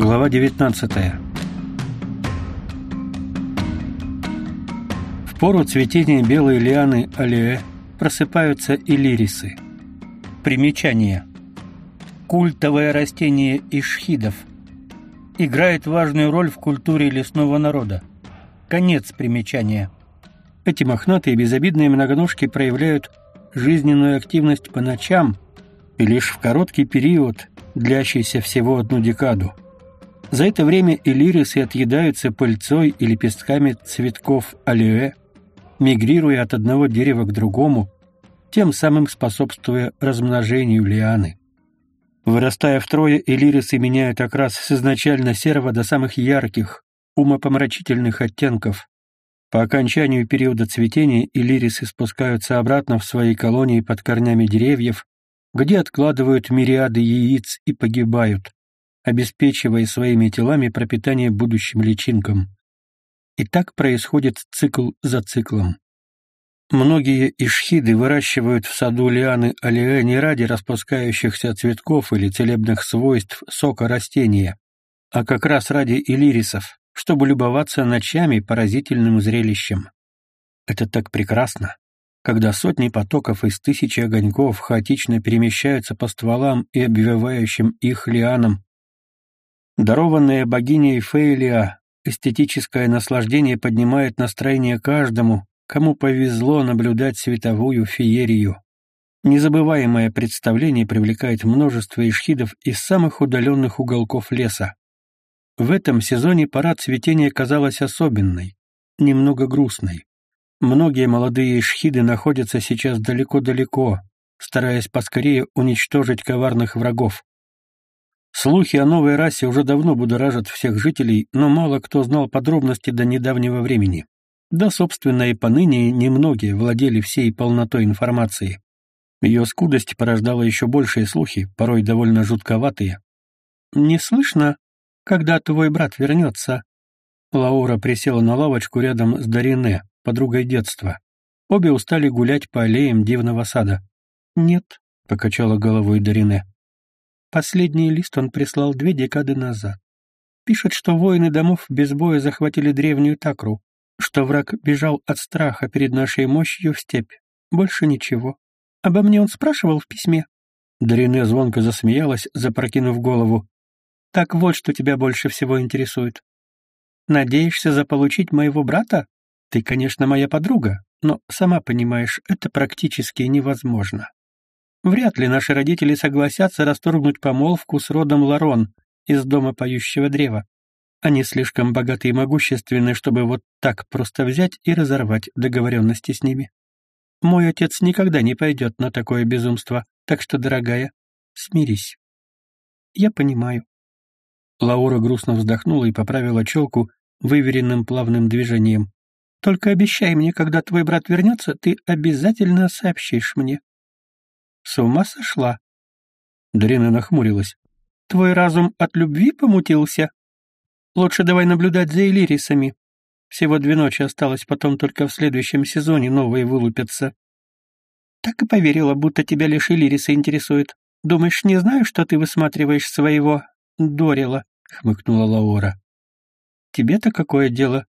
Глава 19. В пору цветения белой лианы аллеэ просыпаются илирисы. Примечание. Культовое растение ишхидов. Играет важную роль в культуре лесного народа. Конец примечания. Эти мохнатые безобидные многоножки проявляют жизненную активность по ночам и лишь в короткий период, длящийся всего одну декаду. За это время элирисы отъедаются пыльцой и лепестками цветков аллеэ, мигрируя от одного дерева к другому, тем самым способствуя размножению лианы. Вырастая втрое, элирисы меняют окрас с изначально серого до самых ярких, умопомрачительных оттенков. По окончанию периода цветения элирисы спускаются обратно в свои колонии под корнями деревьев, где откладывают мириады яиц и погибают обеспечивая своими телами пропитание будущим личинкам. И так происходит цикл за циклом. Многие ишхиды выращивают в саду лианы алиэ не ради распускающихся цветков или целебных свойств сока растения, а как раз ради илирисов, чтобы любоваться ночами поразительным зрелищем. Это так прекрасно, когда сотни потоков из тысячи огоньков хаотично перемещаются по стволам и обвивающим их лианам, Дарованное богиней Фейлия эстетическое наслаждение поднимает настроение каждому, кому повезло наблюдать световую феерию. Незабываемое представление привлекает множество ишхидов из самых удаленных уголков леса. В этом сезоне парад цветения казалась особенной, немного грустной. Многие молодые ишхиды находятся сейчас далеко-далеко, стараясь поскорее уничтожить коварных врагов. Слухи о новой расе уже давно будоражат всех жителей, но мало кто знал подробности до недавнего времени. Да, собственно, и поныне немногие владели всей полнотой информации. Ее скудость порождала еще большие слухи, порой довольно жутковатые. «Не слышно, когда твой брат вернется?» Лаура присела на лавочку рядом с Дарине, подругой детства. Обе устали гулять по аллеям дивного сада. «Нет», — покачала головой Дарине. Последний лист он прислал две декады назад. Пишет, что воины домов без боя захватили древнюю Такру, что враг бежал от страха перед нашей мощью в степь. Больше ничего. Обо мне он спрашивал в письме. Дарине звонко засмеялась, запрокинув голову. Так вот, что тебя больше всего интересует. Надеешься заполучить моего брата? Ты, конечно, моя подруга, но, сама понимаешь, это практически невозможно. Вряд ли наши родители согласятся расторгнуть помолвку с родом Ларон из дома поющего древа. Они слишком богаты и могущественны, чтобы вот так просто взять и разорвать договоренности с ними. Мой отец никогда не пойдет на такое безумство, так что, дорогая, смирись. Я понимаю. Лаура грустно вздохнула и поправила челку выверенным плавным движением. Только обещай мне, когда твой брат вернется, ты обязательно сообщишь мне. С ума сошла? Дарина нахмурилась. Твой разум от любви помутился? Лучше давай наблюдать за элирисами. Всего две ночи осталось, потом только в следующем сезоне новые вылупятся. Так и поверила, будто тебя лишь элирисы интересует. Думаешь, не знаю, что ты высматриваешь своего Дорила? хмыкнула Лаура. Тебе-то какое дело?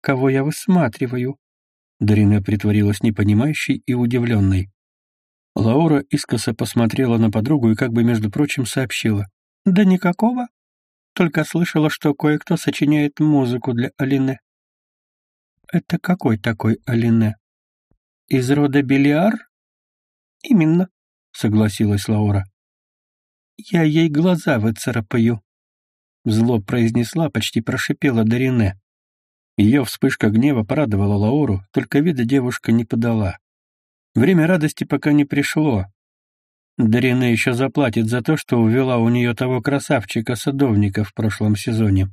Кого я высматриваю? Дарина притворилась непонимающей и удивленной. Лаура искоса посмотрела на подругу и как бы, между прочим, сообщила. «Да никакого. Только слышала, что кое-кто сочиняет музыку для Алине». «Это какой такой Алине? Из рода Белиар?» «Именно», — согласилась Лаура. «Я ей глаза выцарапаю», — зло произнесла, почти прошипела Дарине. Ее вспышка гнева порадовала Лауру, только вида девушка не подала. Время радости пока не пришло. Дарина еще заплатит за то, что увела у нее того красавчика-садовника в прошлом сезоне.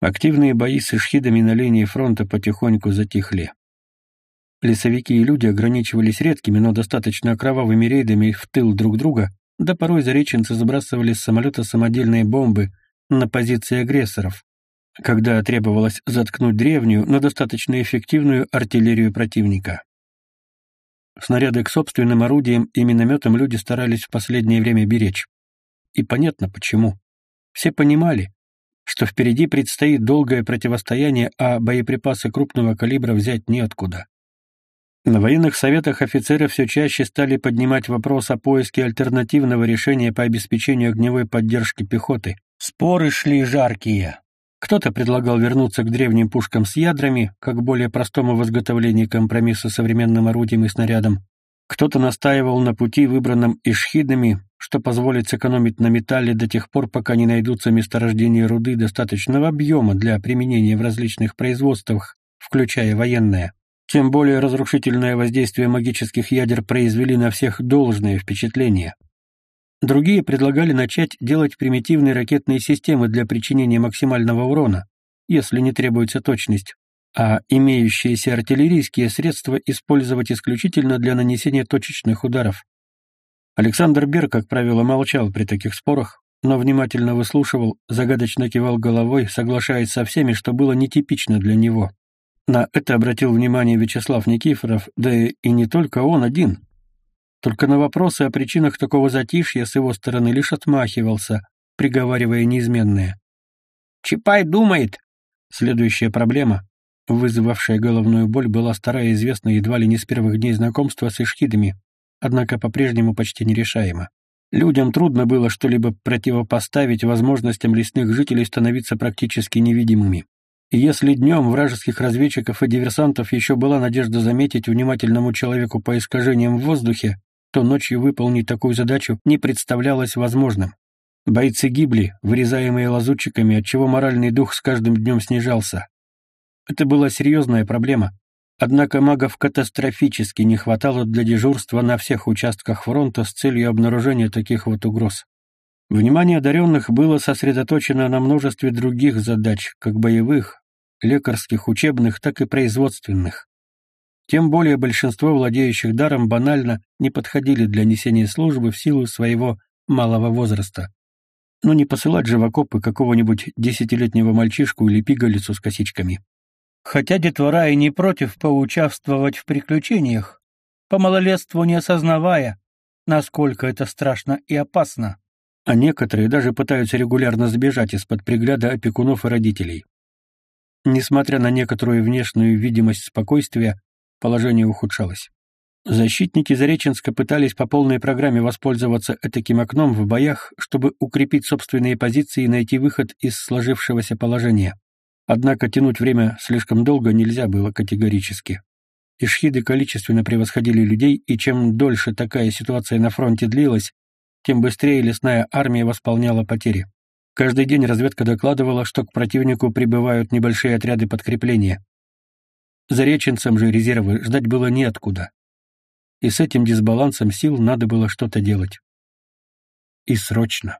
Активные бои с ишхидами на линии фронта потихоньку затихли. Лесовики и люди ограничивались редкими, но достаточно кровавыми рейдами в тыл друг друга, да порой зареченцы забрасывали с самолета самодельные бомбы на позиции агрессоров, когда требовалось заткнуть древнюю, но достаточно эффективную артиллерию противника. Снаряды к собственным орудиям и минометам люди старались в последнее время беречь. И понятно почему. Все понимали, что впереди предстоит долгое противостояние, а боеприпасы крупного калибра взять неоткуда. На военных советах офицеры все чаще стали поднимать вопрос о поиске альтернативного решения по обеспечению огневой поддержки пехоты. Споры шли жаркие. Кто-то предлагал вернуться к древним пушкам с ядрами, как более простому в изготовлении компромисса современным орудием и снарядом. Кто-то настаивал на пути, выбранном ишхидами, что позволит сэкономить на металле до тех пор, пока не найдутся месторождения руды достаточного объема для применения в различных производствах, включая военное. Тем более разрушительное воздействие магических ядер произвели на всех должное впечатление. Другие предлагали начать делать примитивные ракетные системы для причинения максимального урона, если не требуется точность, а имеющиеся артиллерийские средства использовать исключительно для нанесения точечных ударов. Александр Бер, как правило, молчал при таких спорах, но внимательно выслушивал, загадочно кивал головой, соглашаясь со всеми, что было нетипично для него. На это обратил внимание Вячеслав Никифоров, да и не только он один. Только на вопросы о причинах такого затишья с его стороны лишь отмахивался, приговаривая неизменное. «Чапай думает!» Следующая проблема, вызвавшая головную боль, была старая известна едва ли не с первых дней знакомства с ишхидами, однако по-прежнему почти нерешаема. Людям трудно было что-либо противопоставить возможностям лесных жителей становиться практически невидимыми. И если днем вражеских разведчиков и диверсантов еще была надежда заметить внимательному человеку по искажениям в воздухе, то ночью выполнить такую задачу не представлялось возможным. Бойцы гибли, вырезаемые лазутчиками, отчего моральный дух с каждым днем снижался. Это была серьезная проблема, однако магов катастрофически не хватало для дежурства на всех участках фронта с целью обнаружения таких вот угроз. Внимание одаренных было сосредоточено на множестве других задач, как боевых, лекарских, учебных, так и производственных. Тем более большинство владеющих даром банально не подходили для несения службы в силу своего малого возраста. Но не посылать же в окопы какого-нибудь десятилетнего мальчишку или пигалицу с косичками. Хотя детвора и не против поучаствовать в приключениях, по малолетству не осознавая, насколько это страшно и опасно. А некоторые даже пытаются регулярно сбежать из-под пригляда опекунов и родителей. Несмотря на некоторую внешнюю видимость спокойствия, положение ухудшалось. Защитники Зареченска пытались по полной программе воспользоваться этаким окном в боях, чтобы укрепить собственные позиции и найти выход из сложившегося положения. Однако тянуть время слишком долго нельзя было категорически. Ишхиды количественно превосходили людей, и чем дольше такая ситуация на фронте длилась, тем быстрее лесная армия восполняла потери. Каждый день разведка докладывала, что к противнику прибывают небольшие отряды подкрепления. Зареченцам же резервы ждать было неоткуда. И с этим дисбалансом сил надо было что-то делать. И срочно.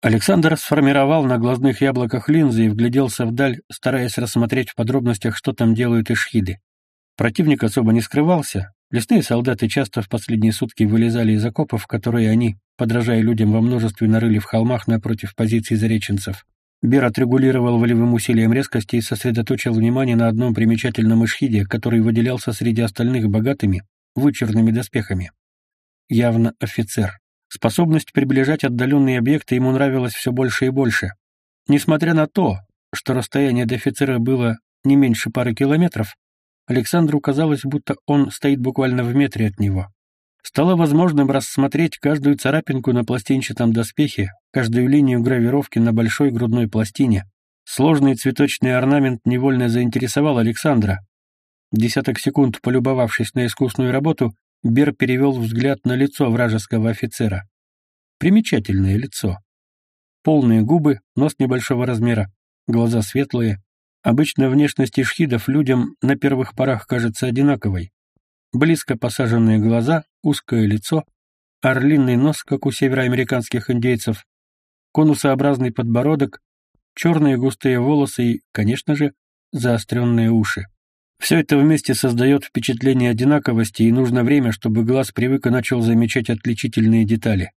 Александр сформировал на глазных яблоках линзы и вгляделся вдаль, стараясь рассмотреть в подробностях, что там делают ишхиды. Противник особо не скрывался, Лесные солдаты часто в последние сутки вылезали из окопов, которые они, подражая людям во множестве, нарыли в холмах напротив позиций зареченцев. Бер отрегулировал волевым усилием резкости и сосредоточил внимание на одном примечательном ишхиде, который выделялся среди остальных богатыми, вычурными доспехами. Явно офицер. Способность приближать отдаленные объекты ему нравилась все больше и больше. Несмотря на то, что расстояние до офицера было не меньше пары километров, Александру казалось, будто он стоит буквально в метре от него. Стало возможным рассмотреть каждую царапинку на пластинчатом доспехе, каждую линию гравировки на большой грудной пластине. Сложный цветочный орнамент невольно заинтересовал Александра. Десяток секунд полюбовавшись на искусную работу, Бер перевел взгляд на лицо вражеского офицера. Примечательное лицо. Полные губы, нос небольшого размера, глаза светлые, Обычно внешность ишхидов людям на первых порах кажется одинаковой. Близко посаженные глаза, узкое лицо, орлиный нос, как у североамериканских индейцев, конусообразный подбородок, черные густые волосы и, конечно же, заостренные уши. Все это вместе создает впечатление одинаковости, и нужно время, чтобы глаз привык и начал замечать отличительные детали.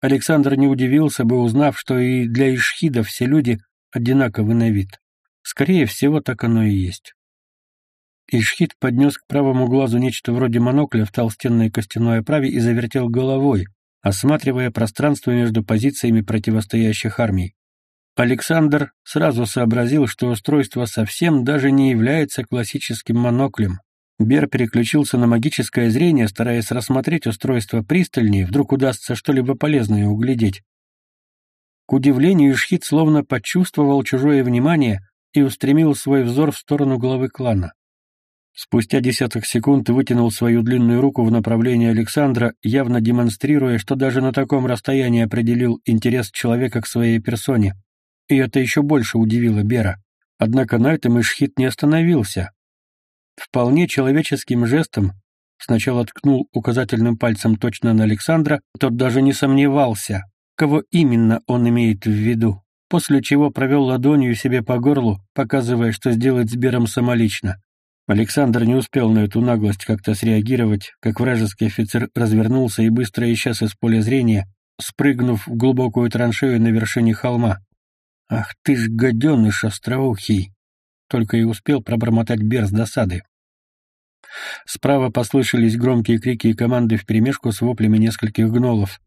Александр не удивился бы, узнав, что и для ишхидов все люди одинаковы на вид. Скорее всего, так оно и есть. Ишхит поднес к правому глазу нечто вроде монокля в толстенной костяной оправе и завертел головой, осматривая пространство между позициями противостоящих армий. Александр сразу сообразил, что устройство совсем даже не является классическим моноклем. Бер переключился на магическое зрение, стараясь рассмотреть устройство пристальнее, вдруг удастся что-либо полезное углядеть. К удивлению, Ишхит словно почувствовал чужое внимание и устремил свой взор в сторону главы клана. Спустя десяток секунд вытянул свою длинную руку в направлении Александра, явно демонстрируя, что даже на таком расстоянии определил интерес человека к своей персоне. И это еще больше удивило Бера. Однако на этом Ишхит не остановился, Вполне человеческим жестом сначала ткнул указательным пальцем точно на Александра, тот даже не сомневался, кого именно он имеет в виду, после чего провел ладонью себе по горлу, показывая, что сделать с Бером самолично. Александр не успел на эту наглость как-то среагировать, как вражеский офицер развернулся и быстро исчез из поля зрения, спрыгнув в глубокую траншею на вершине холма. «Ах ты ж гаденыш остроухий!» только и успел пробормотать Бер с досады. Справа послышались громкие крики и команды вперемешку с воплями нескольких гнолов.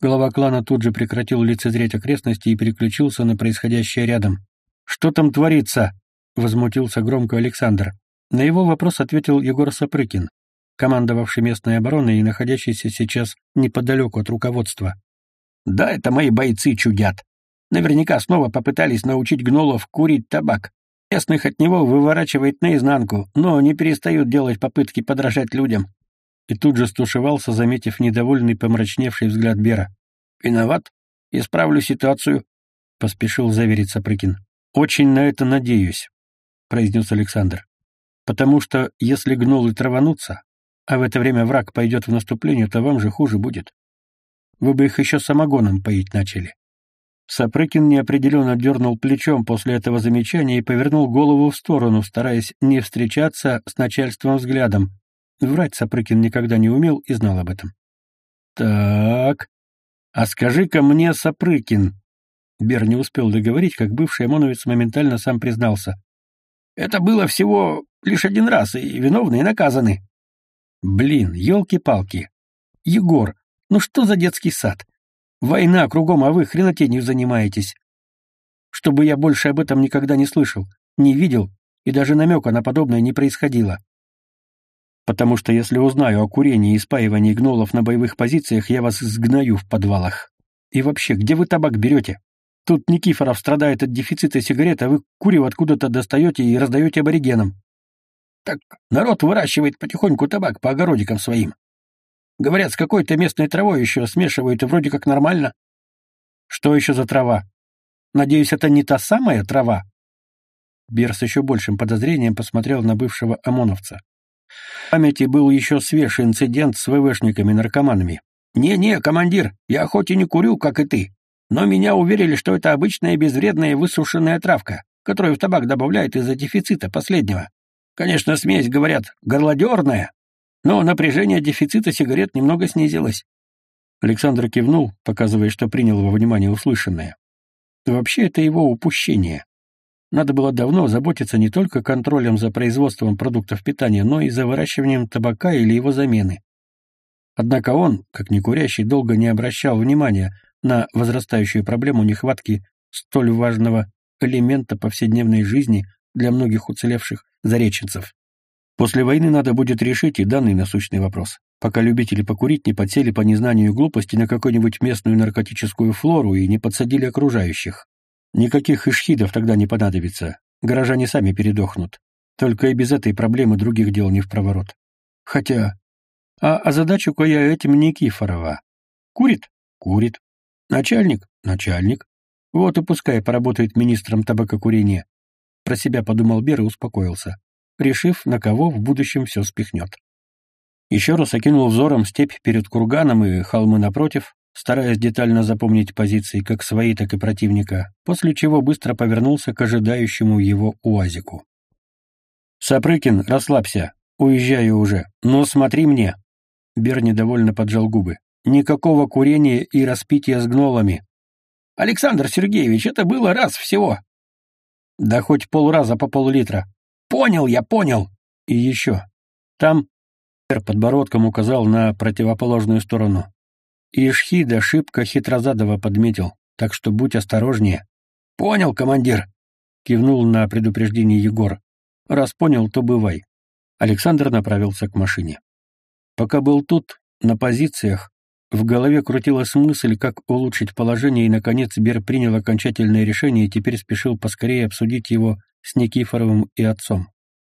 Глава клана тут же прекратил лицезреть окрестности и переключился на происходящее рядом. «Что там творится?» — возмутился громко Александр. На его вопрос ответил Егор Сапрыкин, командовавший местной обороной и находящийся сейчас неподалеку от руководства. «Да, это мои бойцы чудят. Наверняка снова попытались научить гнолов курить табак. Местных от него выворачивает наизнанку, но не перестают делать попытки подражать людям. И тут же стушевался, заметив недовольный помрачневший взгляд Бера. «Виноват. Исправлю ситуацию», — поспешил заверить Сапрыкин. «Очень на это надеюсь», — произнес Александр. «Потому что если гнолы траванутся, а в это время враг пойдет в наступление, то вам же хуже будет. Вы бы их еще самогоном поить начали». Сапрыкин неопределенно дернул плечом после этого замечания и повернул голову в сторону, стараясь не встречаться с начальством взглядом. Врать Сапрыкин никогда не умел и знал об этом. «Так, а скажи-ка мне, Сапрыкин...» Бер не успел договорить, как бывший ОМОНовец моментально сам признался. «Это было всего лишь один раз, и виновные наказаны». «Блин, елки-палки! Егор, ну что за детский сад? Война кругом, а вы хренотенью занимаетесь. Чтобы я больше об этом никогда не слышал, не видел, и даже намека на подобное не происходило. Потому что если узнаю о курении и спаивании гнолов на боевых позициях, я вас сгною в подвалах. И вообще, где вы табак берете? Тут Никифоров страдает от дефицита сигарет, а вы курево откуда-то достаете и раздаете аборигенам. Так народ выращивает потихоньку табак по огородикам своим. Говорят, с какой-то местной травой еще смешивают, и вроде как нормально. Что еще за трава? Надеюсь, это не та самая трава? Бер с еще большим подозрением посмотрел на бывшего ОМОНовца. В памяти был еще свежий инцидент с ВВшниками-наркоманами. «Не-не, командир, я хоть и не курю, как и ты, но меня уверили, что это обычная безвредная высушенная травка, которую в табак добавляют из-за дефицита последнего. Конечно, смесь, говорят, горлодерная, но напряжение дефицита сигарет немного снизилось. Александр кивнул, показывая, что принял во внимание услышанное. Вообще это его упущение. Надо было давно заботиться не только контролем за производством продуктов питания, но и за выращиванием табака или его замены. Однако он, как некурящий, долго не обращал внимания на возрастающую проблему нехватки столь важного элемента повседневной жизни для многих уцелевших зареченцев. После войны надо будет решить и данный насущный вопрос, пока любители покурить не подсели по незнанию глупости на какую-нибудь местную наркотическую флору и не подсадили окружающих. Никаких ишхидов тогда не понадобится, горожане сами передохнут. Только и без этой проблемы других дел не в проворот. Хотя... А, а задачу-ка я этим Никифорова. Курит? Курит. Начальник? Начальник. Вот и пускай поработает министром табакокурения. Про себя подумал Бер и успокоился решив, на кого в будущем все спихнет. Еще раз окинул взором степь перед курганом и холмы напротив, стараясь детально запомнить позиции как свои, так и противника, после чего быстро повернулся к ожидающему его уазику. «Сапрыкин, расслабься. Уезжаю уже. Но смотри мне!» Бер недовольно поджал губы. «Никакого курения и распития с гнолами!» «Александр Сергеевич, это было раз всего!» «Да хоть полраза по пол-литра. Понял я, понял. И еще. Там подбородком указал на противоположную сторону. Ишхида шибко хитрозадого подметил, так что будь осторожнее. «Понял, командир», — кивнул на предупреждение Егор. «Раз понял, то бывай». Александр направился к машине. Пока был тут, на позициях, в голове крутилась мысль, как улучшить положение, и, наконец, Бер принял окончательное решение и теперь спешил поскорее обсудить его с Никифоровым и отцом.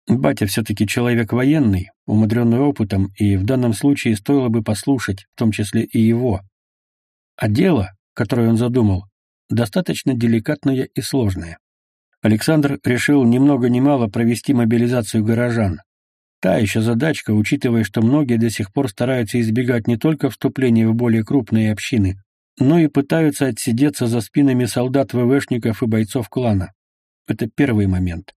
Батя все-таки человек военный, умудренный опытом, и в данном случае стоило бы послушать, в том числе и его. А дело, которое он задумал, достаточно деликатное и сложное. Александр решил ни много ни мало провести мобилизацию горожан. Та еще задачка, учитывая, что многие до сих пор стараются избегать не только вступления в более крупные общины, но и пытаются отсидеться за спинами солдат-ВВшников и бойцов клана. Это первый момент.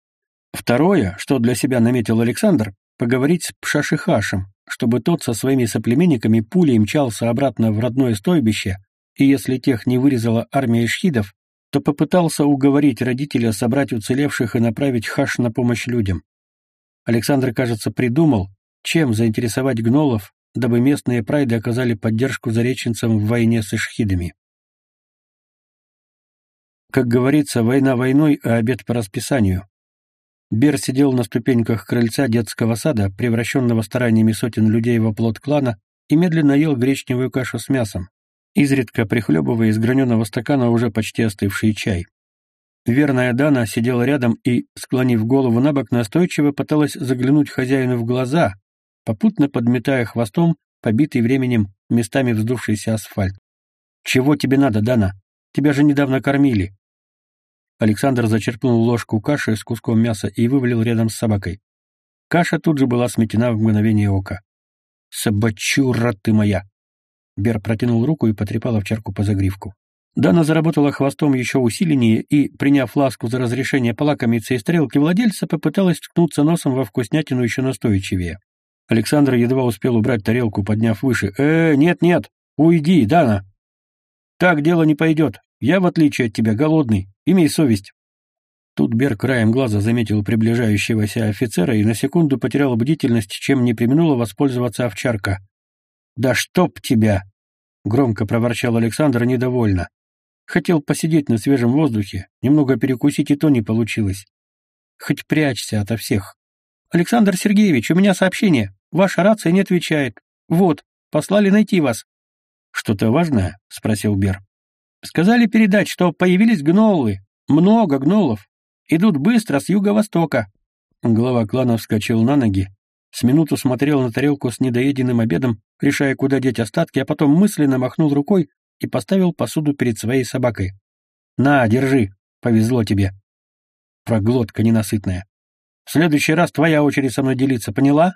Второе, что для себя наметил Александр, поговорить с Пшашихашем, чтобы тот со своими соплеменниками пулей мчался обратно в родное стойбище, и если тех не вырезала армия шхидов, то попытался уговорить родителя собрать уцелевших и направить хаш на помощь людям. Александр, кажется, придумал, чем заинтересовать гнолов, дабы местные прайды оказали поддержку зареченцам в войне с ишхидами. Как говорится, война войной, а обед по расписанию. Бер сидел на ступеньках крыльца детского сада, превращенного стараниями сотен людей во плод клана, и медленно ел гречневую кашу с мясом, изредка прихлебывая из граненого стакана уже почти остывший чай. Верная Дана сидела рядом и, склонив голову на бок, настойчиво пыталась заглянуть хозяину в глаза, попутно подметая хвостом побитый временем местами вздувшийся асфальт. «Чего тебе надо, Дана? Тебя же недавно кормили». Александр зачерпнул ложку каши с куском мяса и вывалил рядом с собакой. Каша тут же была сметена в мгновение ока. «Собачура ты моя!» Бер протянул руку и потрепал овчарку по загривку. Дана заработала хвостом еще усиленнее и, приняв ласку за разрешение полакомиться и стрелки владельца, попыталась ткнуться носом во вкуснятину еще настойчивее. Александр едва успел убрать тарелку, подняв выше. «Э, нет-нет, уйди, Дана!» «Так дело не пойдет. Я, в отличие от тебя, голодный. Имей совесть». Тут Бер краем глаза заметил приближающегося офицера и на секунду потерял бдительность, чем не применула воспользоваться овчарка. «Да чтоб тебя!» — громко проворчал Александр недовольно. Хотел посидеть на свежем воздухе, немного перекусить и то не получилось. Хоть прячься ото всех. Александр Сергеевич, у меня сообщение. Ваша рация не отвечает. Вот, послали найти вас. Что-то важное? спросил Бер. Сказали передать, что появились гнолы. Много гнолов. Идут быстро с юго-востока. Глава клана вскочил на ноги, с минуту смотрел на тарелку с недоеденным обедом, решая, куда деть остатки, а потом мысленно махнул рукой и поставил посуду перед своей собакой. «На, держи, повезло тебе». Проглотка ненасытная. «В следующий раз твоя очередь со мной делиться, поняла?»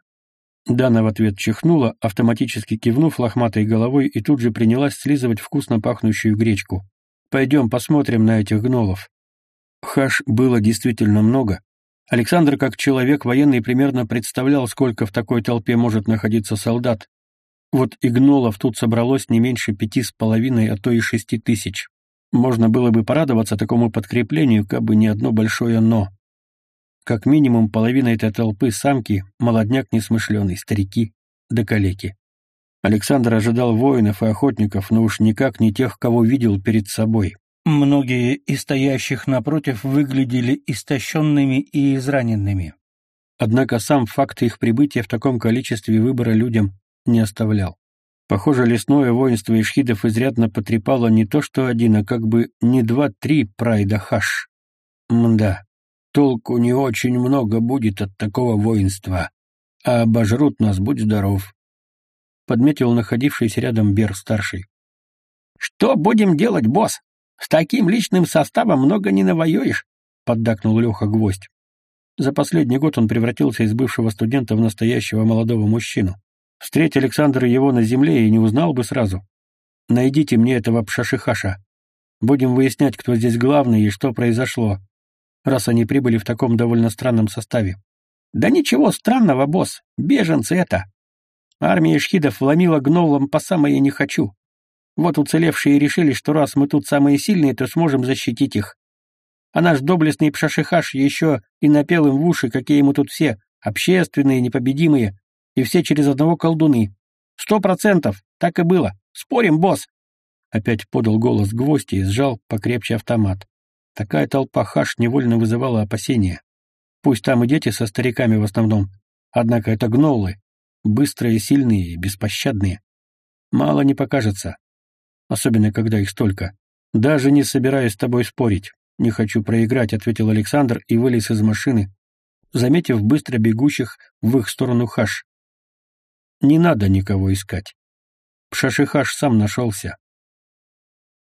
Дана в ответ чихнула, автоматически кивнув лохматой головой и тут же принялась слизывать вкусно пахнущую гречку. «Пойдем посмотрим на этих гнолов». Хаш было действительно много. Александр, как человек военный, примерно представлял, сколько в такой толпе может находиться солдат, вот и гнолов тут собралось не меньше пяти с половиной, а то и шести тысяч. Можно было бы порадоваться такому подкреплению, как бы не одно большое «но». Как минимум половина этой толпы — самки, молодняк несмышленый, старики да калеки. Александр ожидал воинов и охотников, но уж никак не тех, кого видел перед собой. Многие из стоящих напротив выглядели истощенными и израненными. Однако сам факт их прибытия в таком количестве выбора людям не оставлял. Похоже, лесное воинство ишхидов изрядно потрепало не то что один, а как бы не два-три прайда хаш. Мда, толку не очень много будет от такого воинства, а обожрут нас, будь здоров. Подметил находившийся рядом Бер-старший. «Что будем делать, босс? С таким личным составом много не навоюешь», — поддакнул Леха Гвоздь. За последний год он превратился из бывшего студента в настоящего молодого мужчину. Встреть Александр его на земле и не узнал бы сразу. Найдите мне этого пшашихаша. Будем выяснять, кто здесь главный и что произошло, раз они прибыли в таком довольно странном составе. Да ничего странного, босс, беженцы это. Армия шхидов вломила гнолом по самое не хочу. Вот уцелевшие решили, что раз мы тут самые сильные, то сможем защитить их. А наш доблестный пшашихаш еще и напел им в уши, какие мы тут все, общественные, непобедимые, и все через одного колдуны. Сто процентов, так и было. Спорим, босс!» Опять подал голос гвоздь и сжал покрепче автомат. Такая толпа хаш невольно вызывала опасения. Пусть там и дети со стариками в основном, однако это гнолы, быстрые, сильные и беспощадные. Мало не покажется, особенно когда их столько. Даже не собираюсь с тобой спорить. Не хочу проиграть, ответил Александр и вылез из машины, заметив быстро бегущих в их сторону хаш. Не надо никого искать. Пшашихаш сам нашелся.